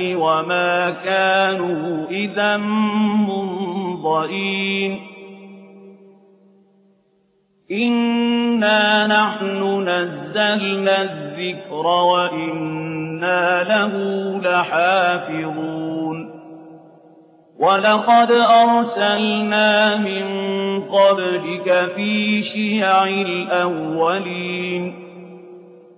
وما كانوا إذا منظرين إنا نحن نزلنا الذكر وإنا له لحافظون. ولقد أرسلنا من قبلك في شيع الأولين.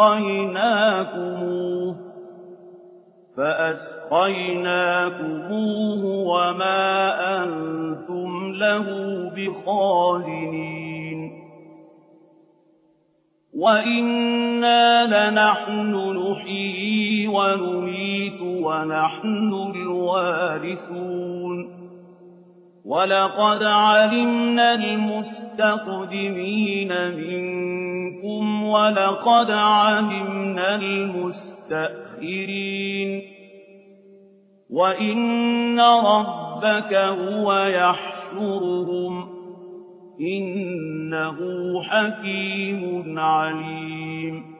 فأسقيناكموه. فأسقيناكموه وما أنتم له بخازنين. وإنا لنحن نحيي ونميت ونحن الوارثون. ولقد علمنا المستقدمين منكم ولقد علمنا المستأخرين وإن ربك هو يحشرهم إنه حكيم عليم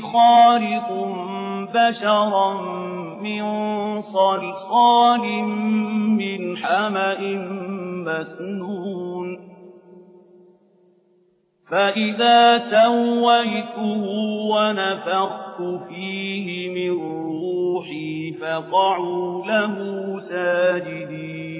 خالق بشرا من صلصال من حمأ مسنون. فإذا سويته ونفخت فيه من روحي فقعوا له ساجدين.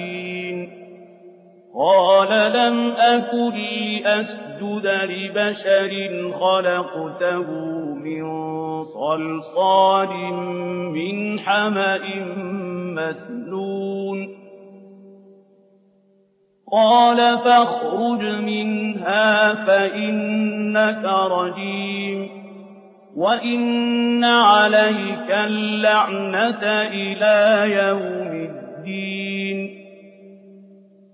قال لم أكن لأسجد لبشر خلقته من صلصال من حمأ مسنون. قال فاخرج منها فإنك رجيم. وإن عليك اللعنة إلى يوم الدين.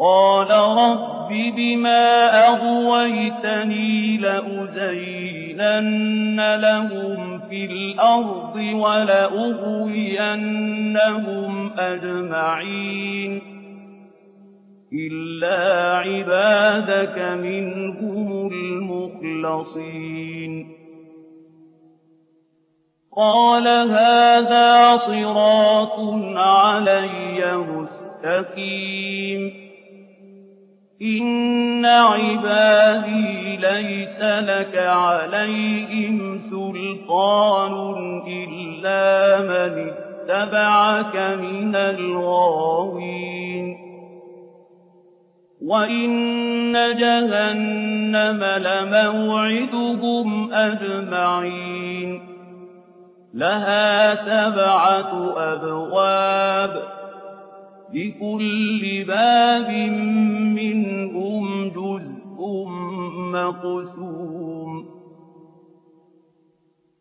قال رب بما أغويتني لأزينن لهم في الأرض ولأغوينهم أجمعين إلا عبادك منهم المخلصين قال هذا صراط علي مستقيم إن عبادي ليس لك عليهم سلطان إلا من اتبعك من الغاوين وإن جهنم لموعدهم أجمعين لها سبعة أبواب لكل باب منهم جزء مقسوم.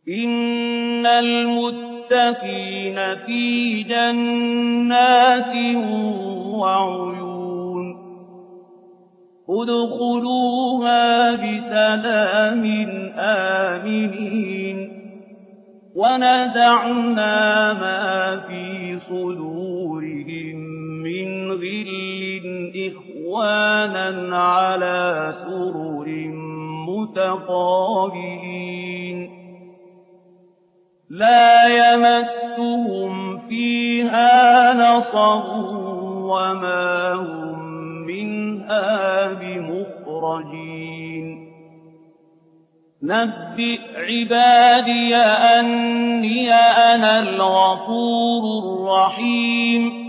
إن المتقين في جنات وعيون. ادخلوها بسلام آمنين. ونزعنا ما في إخوانا على سرر متقابلين لا يمسهم فيها نصر وما هم منها بمخرجين نبئ عبادي أني أنا الغفور الرحيم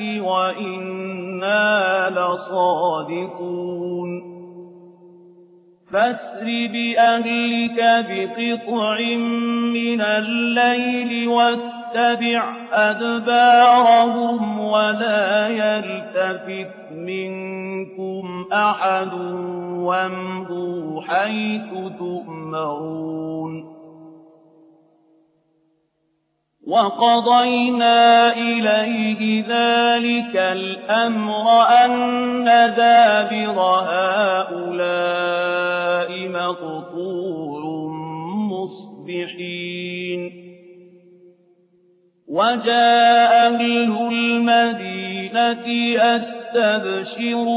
وإنا لصادقون فاسر بأهلك بقطع من الليل واتبع أدبارهم ولا يلتفت منكم أحد وامضوا حيث تؤمرون وقضينا إليه ذلك الأمر أن دابر هؤلاء مقطوع مصبحين. وجاء أهل المدينة يستبشرون.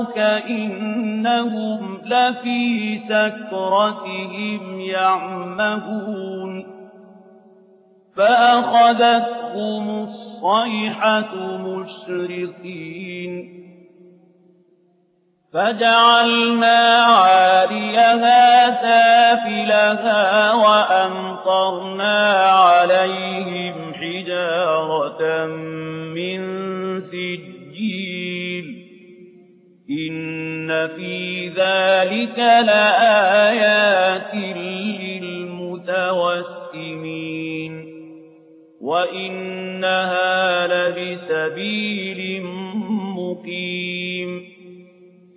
لعمرك إنهم لفي سكرتهم يعمهون فأخذتهم الصيحة مشرقين فجعلنا عاليها سافلها وأمطرنا عليهم حجارة من سجيل إن في ذلك لآيات للمتوسمين وإنها لبسبيل مقيم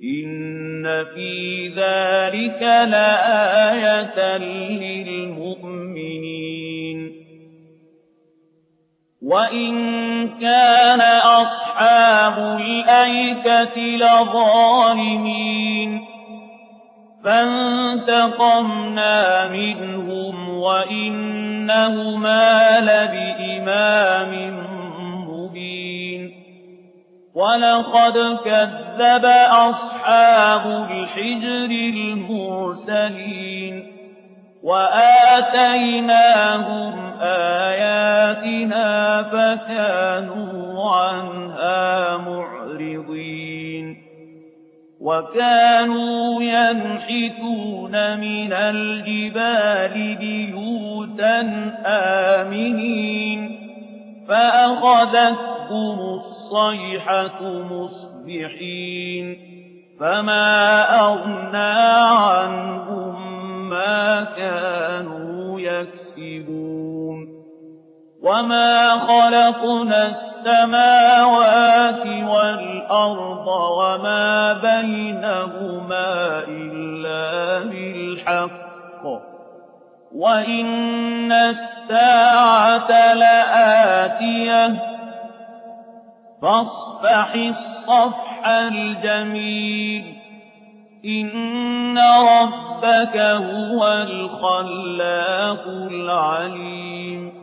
إن في ذلك لآية للمؤمنين وإن كان أصحاب الأيكة لظالمين. فانتقمنا منهم وإنهما لبإمام مبين. ولقد كذب أصحاب الحجر المرسلين. وآتيناهم آياتنا فكانوا عنها معرضين. وكانوا ينحتون من الجبال بيوتا آمنين. فأخذتهم الصيحة مصبحين. فما أغنى عنهم ما كانوا يكسبون. وما خلقنا السماوات والأرض وما بينهما إلا بالحق وإن الساعة لآتية فاصفح الصفح الجميل إن ربك هو الخلاق العليم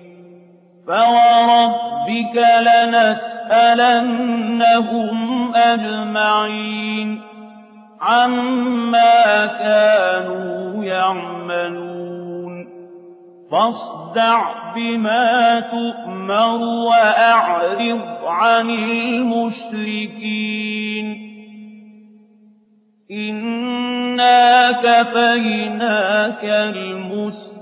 فوربك لنسألنهم أجمعين عما كانوا يعملون فاصدع بما تؤمر وأعرض عن المشركين إنا كفيناك المستهزئين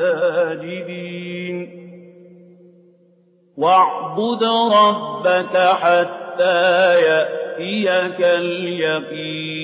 الساجدين. واعبد ربك حتى يأتيك اليقين.